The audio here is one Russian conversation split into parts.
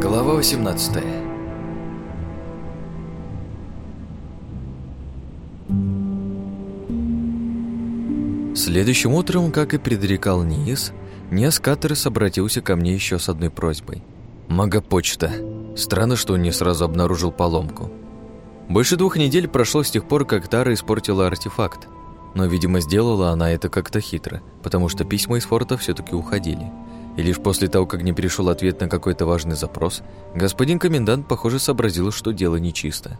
Глава 18 Следующим утром, как и предрекал Ниис, Ниас Каттерс обратился ко мне еще с одной просьбой. «Магопочта. Странно, что он не сразу обнаружил поломку. Больше двух недель прошло с тех пор, как Тара испортила артефакт. Но, видимо, сделала она это как-то хитро, потому что письма из форта все таки уходили. И лишь после того, как не пришел ответ на какой-то важный запрос, господин комендант, похоже, сообразил, что дело нечисто.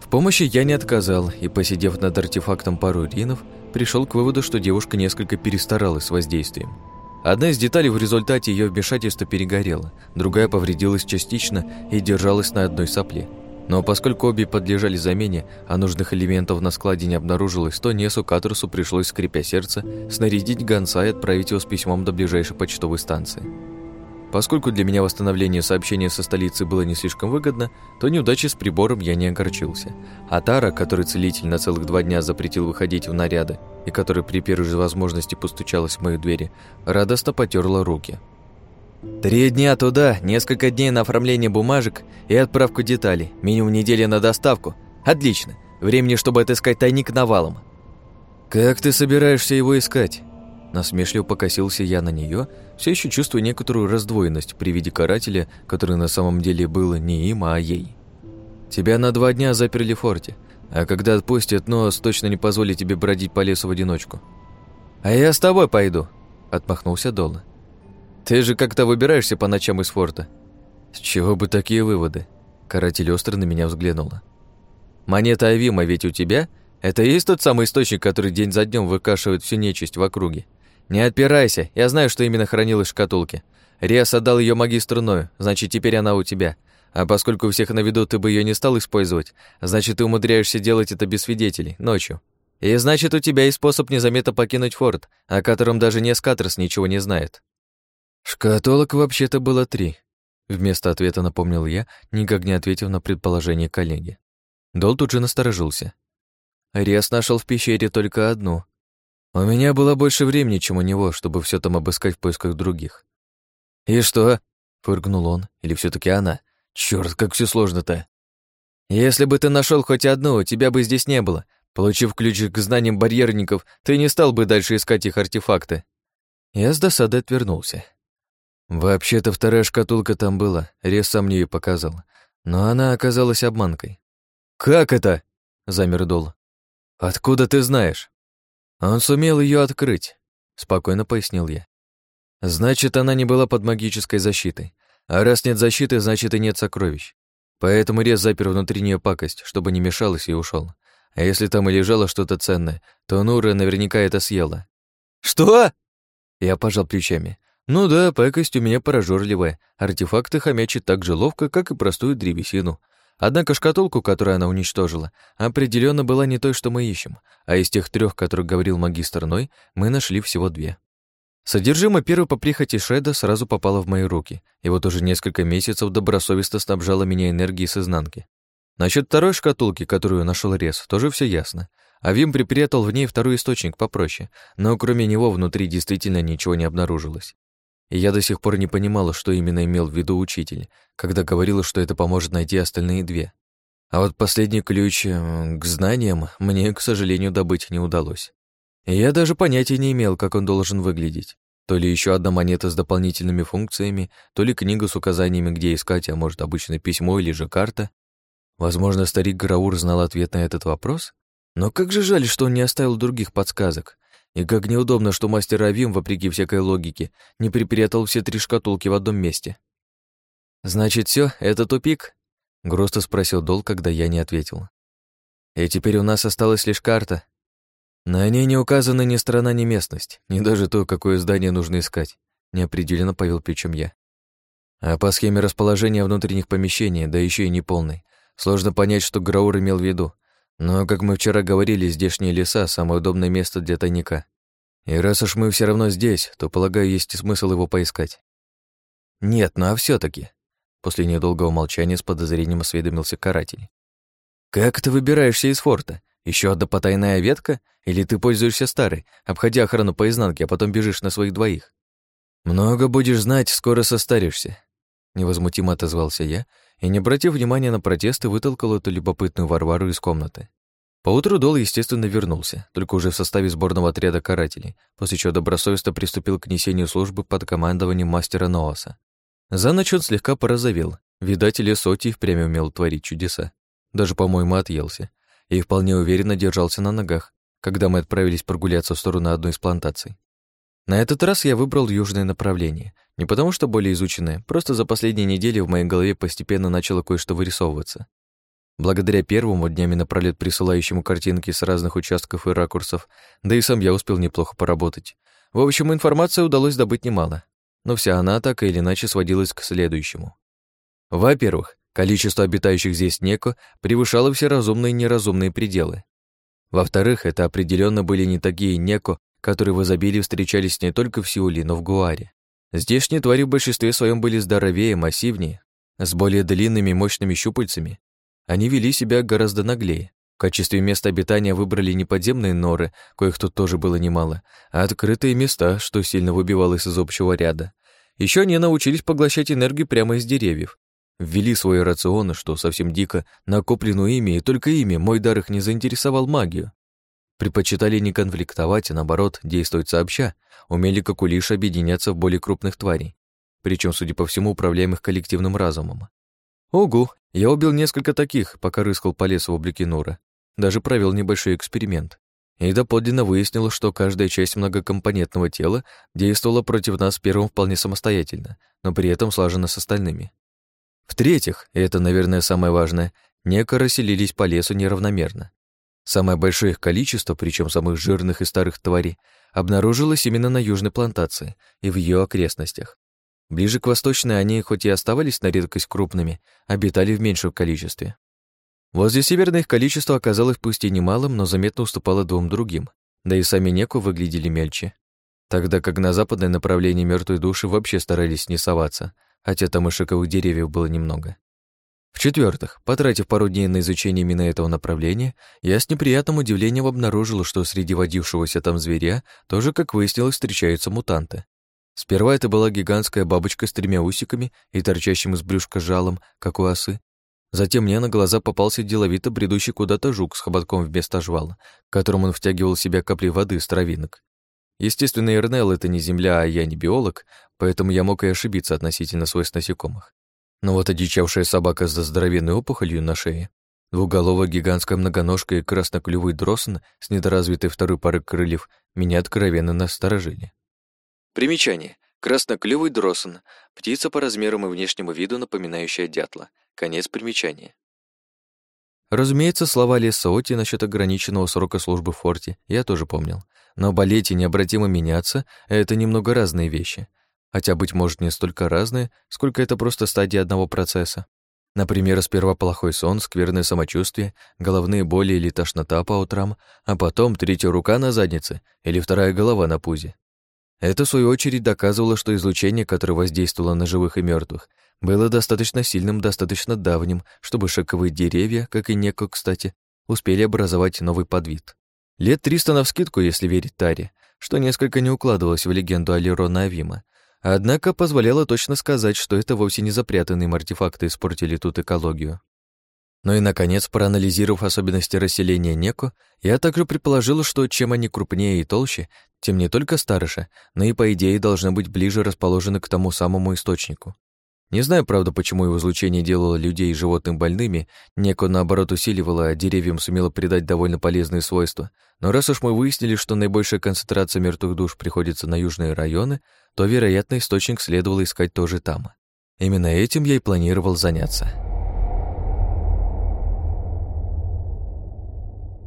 В помощи я не отказал, и, посидев над артефактом пару ринов, пришел к выводу, что девушка несколько перестаралась с воздействием. Одна из деталей в результате ее вмешательства перегорела, другая повредилась частично и держалась на одной сопле. Но поскольку обе подлежали замене, а нужных элементов на складе не обнаружилось, то Несу Катрусу пришлось, скрипя сердце, снарядить гонца и отправить его с письмом до ближайшей почтовой станции. Поскольку для меня восстановление сообщения со столицы было не слишком выгодно, то неудачи с прибором я не огорчился. А Тара, который целитель на целых два дня запретил выходить в наряды и который при первой же возможности постучалась в мою дверь, радостно потерла руки. «Три дня туда, несколько дней на оформление бумажек и отправку деталей, минимум неделя на доставку. Отлично, времени, чтобы отыскать тайник навалом». «Как ты собираешься его искать?» Насмешливо покосился я на нее, все еще чувствуя некоторую раздвоенность при виде карателя, который на самом деле был не им, а ей. «Тебя на два дня заперли в форте, а когда отпустят, нос точно не позволит тебе бродить по лесу в одиночку». «А я с тобой пойду», — отмахнулся Дола. «Ты же как-то выбираешься по ночам из форта». «С чего бы такие выводы?» Каратель остро на меня взглянула. «Монета Авима ведь у тебя? Это и есть тот самый источник, который день за днем выкашивает всю нечисть в округе?» «Не отпирайся, я знаю, что именно хранилось в шкатулке. Риас отдал ее магистру Ною, значит, теперь она у тебя. А поскольку у всех на виду ты бы ее не стал использовать, значит, ты умудряешься делать это без свидетелей, ночью. И значит, у тебя есть способ незаметно покинуть форт, о котором даже не Эскатрос ничего не знает». «Шкатулок вообще-то было три», — вместо ответа напомнил я, никак не ответив на предположение коллеги. Дол тут же насторожился. Риас нашел в пещере только одну, у меня было больше времени, чем у него, чтобы все там обыскать в поисках других. «И что?» — фыркнул он. «Или все таки она? Черт, как все сложно-то!» «Если бы ты нашел хоть одну, тебя бы здесь не было. Получив ключ к знаниям барьерников, ты не стал бы дальше искать их артефакты». Я с досадой отвернулся. Вообще-то вторая шкатулка там была, Рез сам мне ее показал. Но она оказалась обманкой. «Как это?» — замер Дол. «Откуда ты знаешь?» Он сумел ее открыть, спокойно пояснил я. Значит, она не была под магической защитой. А раз нет защиты, значит и нет сокровищ. Поэтому Рез запер внутри нее пакость, чтобы не мешалась и ушел. А если там и лежало что-то ценное, то Нура наверняка это съела. «Что?» Я пожал плечами. «Ну да, пакость у меня прожорливая. Артефакты хомячат так же ловко, как и простую древесину. Однако шкатулку, которую она уничтожила, определенно была не той, что мы ищем, а из тех трех, которых говорил магистр Ной, мы нашли всего две. Содержимое первой по прихоти Шеда сразу попало в мои руки, и вот уже несколько месяцев добросовестно снабжала меня энергией с изнанки. Насчет второй шкатулки, которую нашел Рез, тоже все ясно. А Вим припрятал в ней второй источник попроще, но кроме него внутри действительно ничего не обнаружилось. И я до сих пор не понимала, что именно имел в виду учитель, когда говорила, что это поможет найти остальные две. А вот последний ключ э, к знаниям мне, к сожалению, добыть не удалось. И я даже понятия не имел, как он должен выглядеть. То ли еще одна монета с дополнительными функциями, то ли книга с указаниями, где искать, а может, обычное письмо или же карта. Возможно, старик Граур знал ответ на этот вопрос? Но как же жаль, что он не оставил других подсказок. И как неудобно, что мастер Авим, вопреки всякой логике, не припрятал все три шкатулки в одном месте. «Значит, все, это тупик?» — грустно спросил Дол, когда я не ответил. «И теперь у нас осталась лишь карта. На ней не указана ни страна, ни местность, ни даже то, какое здание нужно искать», — неопределенно повел плечом я. А по схеме расположения внутренних помещений, да еще и неполной, сложно понять, что Граур имел в виду, но, как мы вчера говорили, здешние леса — самое удобное место для тайника. И раз уж мы все равно здесь, то, полагаю, есть смысл его поискать. Нет, ну а все таки После недолгого молчания с подозрением осведомился каратель. «Как ты выбираешься из форта? Еще одна потайная ветка? Или ты пользуешься старой, обходя охрану по изнанке, а потом бежишь на своих двоих?» «Много будешь знать, скоро состаришься», — невозмутимо отозвался я и, не обратив внимания на протесты, вытолкал эту любопытную Варвару из комнаты. Поутру Дол, естественно, вернулся, только уже в составе сборного отряда карателей, после чего добросовестно приступил к несению службы под командованием мастера Ноаса. За ночь он слегка порозовел, видать, или Соти впрямь умел творить чудеса. Даже, по-моему, отъелся. И вполне уверенно держался на ногах, когда мы отправились прогуляться в сторону одной из плантаций. На этот раз я выбрал южное направление. Не потому что более изученное, просто за последние недели в моей голове постепенно начало кое-что вырисовываться. Благодаря первому днями напролёт присылающему картинки с разных участков и ракурсов, да и сам я успел неплохо поработать. В общем, информации удалось добыть немало, но вся она так или иначе сводилась к следующему. Во-первых, количество обитающих здесь неко превышало все разумные и неразумные пределы. Во-вторых, это определенно были не такие неко, которые в изобилии встречались не только в Сеуле, но в Гуаре. Здешние твари в большинстве своем были здоровее, массивнее, с более длинными мощными щупальцами. Они вели себя гораздо наглее. В качестве места обитания выбрали не подземные норы, коих тут тоже было немало, а открытые места, что сильно выбивалось из общего ряда. Еще они научились поглощать энергию прямо из деревьев. Ввели свой рацион, что совсем дико, накопленную ими, и только ими мой дар их не заинтересовал магию. Предпочитали не конфликтовать, а наоборот, действовать сообща, умели как улишь объединяться в более крупных тварей, причем, судя по всему, управляемых коллективным разумом. Ого, я убил несколько таких, пока рыскал по лесу в облике Нура. Даже провел небольшой эксперимент. И доподлинно выяснил, что каждая часть многокомпонентного тела действовала против нас первым вполне самостоятельно, но при этом слаженно с остальными. В-третьих, и это, наверное, самое важное, неко расселились по лесу неравномерно. Самое большое их количество, причем самых жирных и старых тварей, обнаружилось именно на южной плантации и в ее окрестностях. Ближе к восточной они, хоть и оставались на редкость крупными, обитали в меньшем количестве. Возле северной их количество оказалось пусть и немалым, но заметно уступало двум другим, да и сами неку выглядели мельче. Тогда как на западное направление мертвой души вообще старались не соваться, хотя там и шиковых деревьев было немного. В-четвертых, потратив пару дней на изучение именно этого направления, я с неприятным удивлением обнаружил, что среди водившегося там зверя тоже, как выяснилось, встречаются мутанты. Сперва это была гигантская бабочка с тремя усиками и торчащим из брюшка жалом, как у осы. Затем мне на глаза попался деловито бредущий куда-то жук с хоботком вместо жвала, которым он втягивал в себя капли воды из травинок. Естественно, Эрнел — это не земля, а я не биолог, поэтому я мог и ошибиться относительно свойств насекомых. Но вот одичавшая собака с здоровенной опухолью на шее, двуголовая гигантская многоножка и красноклювый дросн с недоразвитой второй парой крыльев меня откровенно насторожили. Примечание. Красноклювый дросн — птица по размерам и внешнему виду, напоминающая дятла. Конец примечания. Разумеется, слова Леса Оти насчет ограниченного срока службы в форте я тоже помнил. Но болеть и необратимо меняться — это немного разные вещи хотя, быть может, не столько разные, сколько это просто стадии одного процесса. Например, сперва плохой сон, скверное самочувствие, головные боли или тошнота по утрам, а потом третья рука на заднице или вторая голова на пузе. Это, в свою очередь, доказывало, что излучение, которое воздействовало на живых и мертвых, было достаточно сильным, достаточно давним, чтобы шаковые деревья, как и неко, кстати, успели образовать новый подвид. Лет триста навскидку, если верить Таре, что несколько не укладывалось в легенду Алирона Авима, Однако позволяло точно сказать, что это вовсе не запрятанные артефакты испортили тут экологию. Ну и, наконец, проанализировав особенности расселения Неко, я также предположил, что чем они крупнее и толще, тем не только старше, но и, по идее, должны быть ближе расположены к тому самому источнику. Не знаю, правда, почему его излучение делало людей и животных больными, Неко, наоборот, усиливало, а деревьям сумело придать довольно полезные свойства. Но раз уж мы выяснили, что наибольшая концентрация мертвых душ приходится на южные районы, то, вероятно, источник следовало искать тоже там. Именно этим я и планировал заняться.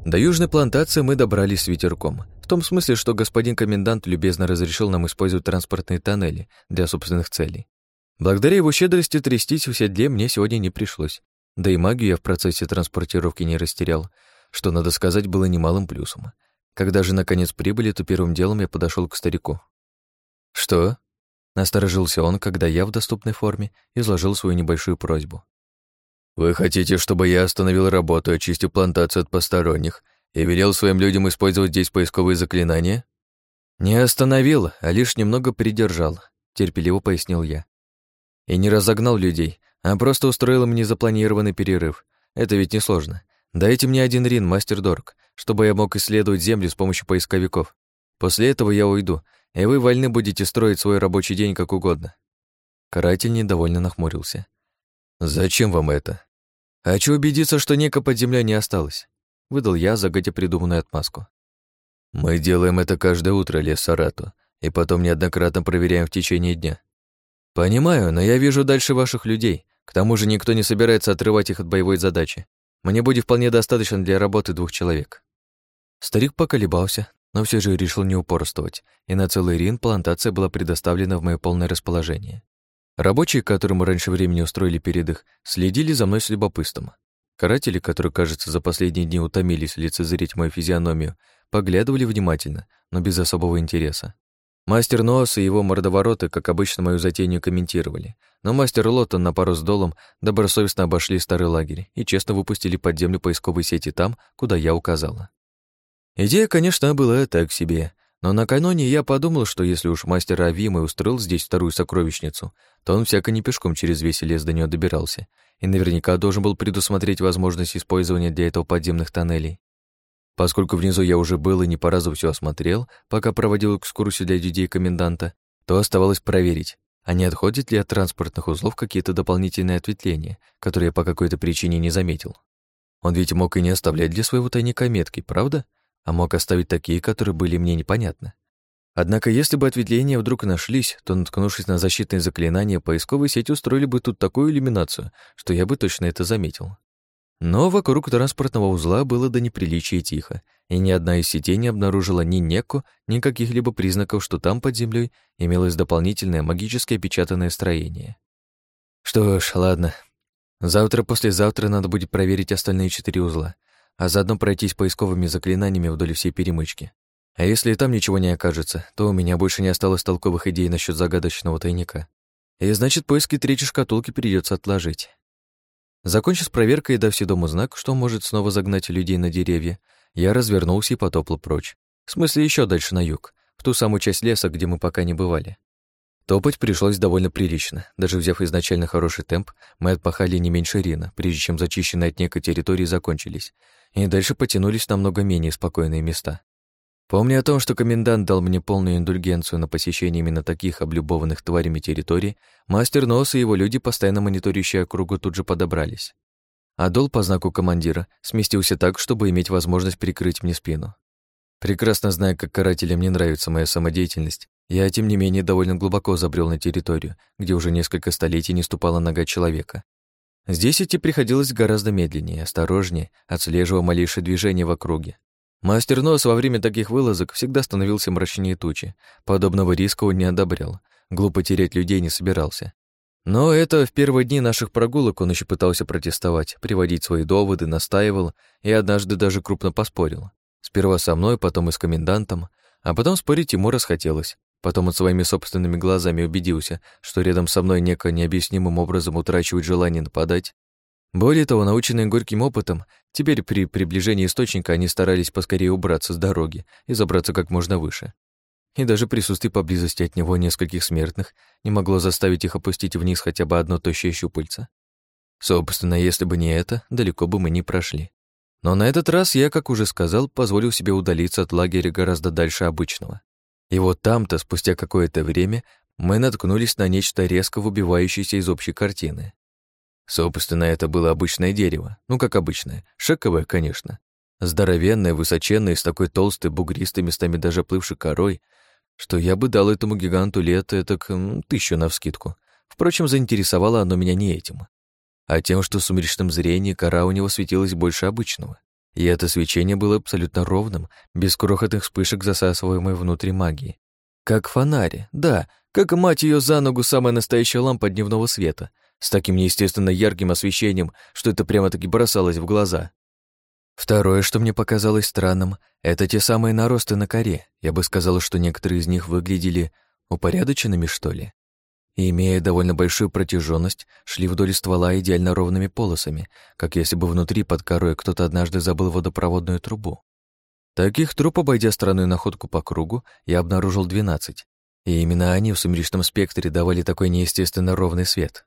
До южной плантации мы добрались с ветерком. В том смысле, что господин комендант любезно разрешил нам использовать транспортные тоннели для собственных целей. Благодаря его щедрости трястись в седле мне сегодня не пришлось. Да и магию я в процессе транспортировки не растерял, что, надо сказать, было немалым плюсом. Когда же наконец прибыли, то первым делом я подошел к старику. «Что?» Насторожился он, когда я в доступной форме изложил свою небольшую просьбу. «Вы хотите, чтобы я остановил работу, очистил плантацию от посторонних и велел своим людям использовать здесь поисковые заклинания?» «Не остановил, а лишь немного придержал», — терпеливо пояснил я. «И не разогнал людей, а просто устроил им незапланированный перерыв. Это ведь несложно. Дайте мне один рин, мастер Дорг, чтобы я мог исследовать землю с помощью поисковиков. После этого я уйду, и вы вольны будете строить свой рабочий день как угодно». Каратель недовольно нахмурился. «Зачем вам это?» «Хочу убедиться, что нека под землей не осталось», — выдал я загодя придуманную отмазку. «Мы делаем это каждое утро, лес Сарату, и потом неоднократно проверяем в течение дня. Понимаю, но я вижу дальше ваших людей. К тому же никто не собирается отрывать их от боевой задачи. Мне будет вполне достаточно для работы двух человек». Старик поколебался, но все же решил не упорствовать, и на целый рин плантация была предоставлена в мое полное расположение. Рабочие, которым раньше времени устроили передых, следили за мной с любопытством. Каратели, которые, кажется, за последние дни утомились лицезреть мою физиономию, поглядывали внимательно, но без особого интереса. Мастер Ноос и его мордовороты, как обычно, мою затею комментировали, но мастер Лоттон на пару с долом добросовестно обошли старый лагерь и честно выпустили под землю поисковые сети там, куда я указала. Идея, конечно, была так себе, но накануне я подумал, что если уж мастер Авимы устроил здесь вторую сокровищницу, то он всяко не пешком через весь лес до нее добирался и наверняка должен был предусмотреть возможность использования для этого подземных тоннелей. Поскольку внизу я уже был и не по разу все осмотрел, пока проводил экскурсию для людей коменданта, то оставалось проверить, а не отходят ли от транспортных узлов какие-то дополнительные ответвления, которые я по какой-то причине не заметил. Он ведь мог и не оставлять для своего тайника метки, правда? А мог оставить такие, которые были мне непонятны. Однако, если бы ответвления вдруг нашлись, то, наткнувшись на защитные заклинания, поисковые сети устроили бы тут такую иллюминацию, что я бы точно это заметил. Но вокруг транспортного узла было до неприличия тихо, и ни одна из сетей не обнаружила ни неку, ни каких-либо признаков, что там под землей имелось дополнительное магически опечатанное строение. Что ж, ладно. Завтра-послезавтра надо будет проверить остальные четыре узла, а заодно пройтись поисковыми заклинаниями вдоль всей перемычки. А если и там ничего не окажется, то у меня больше не осталось толковых идей насчет загадочного тайника. И значит, поиски третьей шкатулки придется отложить. Закончив с проверкой и дав Седому знак, что может снова загнать людей на деревья, я развернулся и потопал прочь. В смысле, еще дальше на юг, в ту самую часть леса, где мы пока не бывали. Топать пришлось довольно прилично. Даже взяв изначально хороший темп, мы отпахали не меньше Рина, прежде чем зачищенные от некой территории закончились, и дальше потянулись намного менее спокойные места. Помня о том, что комендант дал мне полную индульгенцию на посещение именно таких облюбованных тварями территорий, мастер Нос и его люди, постоянно мониторящие округу, тут же подобрались. Адол по знаку командира сместился так, чтобы иметь возможность прикрыть мне спину. Прекрасно зная, как карателям не нравится моя самодеятельность, я, тем не менее, довольно глубоко забрел на территорию, где уже несколько столетий не ступала нога человека. Здесь идти приходилось гораздо медленнее, осторожнее, отслеживая малейшее движение в округе. Мастер Нос во время таких вылазок всегда становился мрачнее тучи. Подобного риска он не одобрял. Глупо терять людей не собирался. Но это в первые дни наших прогулок он еще пытался протестовать, приводить свои доводы, настаивал и однажды даже крупно поспорил. Сперва со мной, потом и с комендантом, а потом спорить ему расхотелось. Потом он своими собственными глазами убедился, что рядом со мной неко необъяснимым образом утрачивает желание нападать, более того, наученные горьким опытом, теперь при приближении источника они старались поскорее убраться с дороги и забраться как можно выше. И даже присутствие поблизости от него нескольких смертных не могло заставить их опустить вниз хотя бы одно тощее щупальце. Собственно, если бы не это, далеко бы мы не прошли. Но на этот раз я, как уже сказал, позволил себе удалиться от лагеря гораздо дальше обычного. И вот там-то, спустя какое-то время, мы наткнулись на нечто резко выбивающееся из общей картины. Собственно, это было обычное дерево. Ну, как обычное. Шековое, конечно. Здоровенное, высоченное, с такой толстой, бугристой, местами даже плывшей корой, что я бы дал этому гиганту лет так тысячу навскидку. Впрочем, заинтересовало оно меня не этим, а тем, что в сумеречном зрении кора у него светилась больше обычного. И это свечение было абсолютно ровным, без крохотных вспышек засасываемой внутри магии. Как фонарь, да, как мать ее за ногу самая настоящая лампа дневного света, с таким неестественно ярким освещением, что это прямо-таки бросалось в глаза. Второе, что мне показалось странным, это те самые наросты на коре. Я бы сказала, что некоторые из них выглядели упорядоченными, что ли. И, имея довольно большую протяженность, шли вдоль ствола идеально ровными полосами, как если бы внутри под корой кто-то однажды забыл водопроводную трубу. Таких труб, обойдя странную находку по кругу, я обнаружил 12. И именно они в сумеречном спектре давали такой неестественно ровный свет.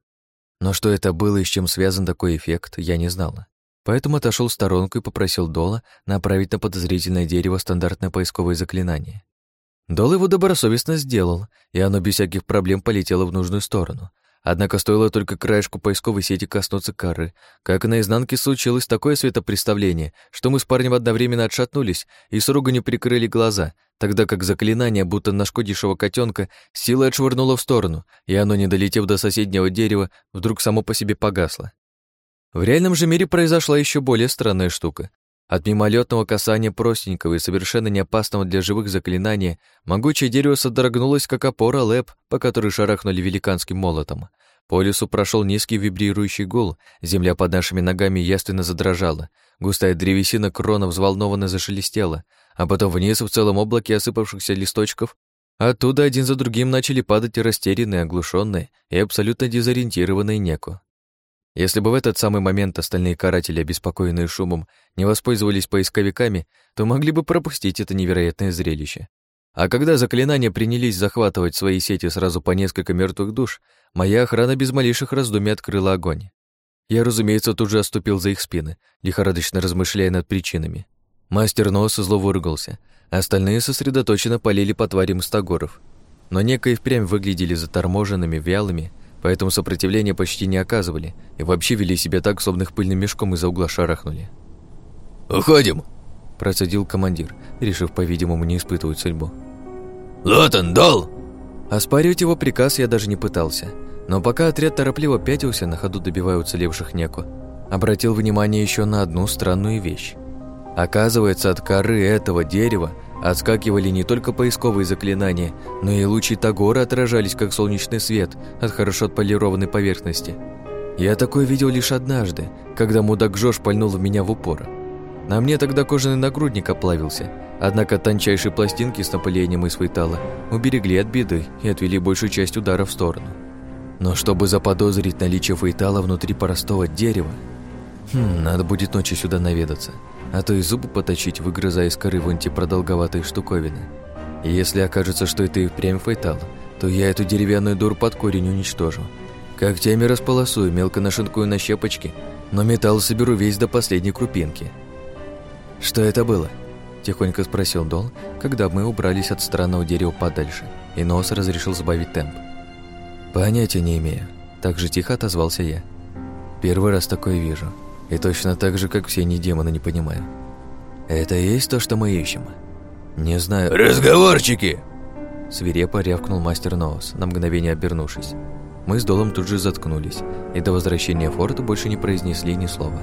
Но что это было и с чем связан такой эффект, я не знала. Поэтому отошел в сторонку и попросил Дола направить на подозрительное дерево стандартное поисковое заклинание. Дол его добросовестно сделал, и оно без всяких проблем полетело в нужную сторону. Однако стоило только краешку поисковой сети коснуться коры, как на изнанке случилось такое светопреставление, что мы с парнем одновременно отшатнулись и с руганью прикрыли глаза, тогда как заклинание, будто нашкодившего котенка, силой отшвырнуло в сторону, и оно, не долетев до соседнего дерева, вдруг само по себе погасло. В реальном же мире произошла еще более странная штука. От мимолетного касания простенького и совершенно неопасного для живых заклинания могучее дерево содрогнулось, как опора лэп, по которой шарахнули великанским молотом. По лесу прошел низкий вибрирующий гул, земля под нашими ногами яственно задрожала, густая древесина крона взволнованно зашелестела, а потом вниз в целом облаке осыпавшихся листочков оттуда один за другим начали падать растерянные, оглушенные и абсолютно дезориентированные неку. Если бы в этот самый момент остальные каратели, обеспокоенные шумом, не воспользовались поисковиками, то могли бы пропустить это невероятное зрелище. А когда заклинания принялись захватывать свои сети сразу по несколько мертвых душ, моя охрана без малейших раздумий открыла огонь. Я, разумеется, тут же отступил за их спины, лихорадочно размышляя над причинами. Мастер Нос зло выругался, а остальные сосредоточенно полили по тварям стагоров. Но неко и впрямь выглядели заторможенными, вялыми поэтому сопротивления почти не оказывали и вообще вели себя так, словно их пыльным мешком из-за угла шарахнули. «Уходим!» – процедил командир, решив, по-видимому, не испытывать судьбу. «Лотон, дол!» Оспаривать его приказ я даже не пытался, но пока отряд торопливо пятился, на ходу добивая уцелевших неку, обратил внимание еще на одну странную вещь. Оказывается, от коры этого дерева Отскакивали не только поисковые заклинания, но и лучи Тагора отражались, как солнечный свет от хорошо отполированной поверхности. Я такое видел лишь однажды, когда мудак Жош пальнул в меня в упор. На мне тогда кожаный нагрудник оплавился, однако тончайшие пластинки с напылением из фейтала уберегли от беды и отвели большую часть удара в сторону. Но чтобы заподозрить наличие фейтала внутри простого дерева, хм, надо будет ночью сюда наведаться а то и зубы поточить, выгрызая из коры вон те штуковины. И если окажется, что это и впрямь фейтал, то я эту деревянную дур под корень уничтожу. Когтями располосую, мелко нашинкую на щепочки, но металл соберу весь до последней крупинки. «Что это было?» – тихонько спросил Дол, когда мы убрались от странного дерева подальше, и Нос разрешил сбавить темп. «Понятия не имею», – так же тихо отозвался я. «Первый раз такое вижу». И точно так же, как все не демоны, не понимаю. Это и есть то, что мы ищем? Не знаю... «Разговорчики!» Свирепо рявкнул мастер Ноус, на мгновение обернувшись. Мы с Долом тут же заткнулись, и до возвращения форта больше не произнесли ни слова.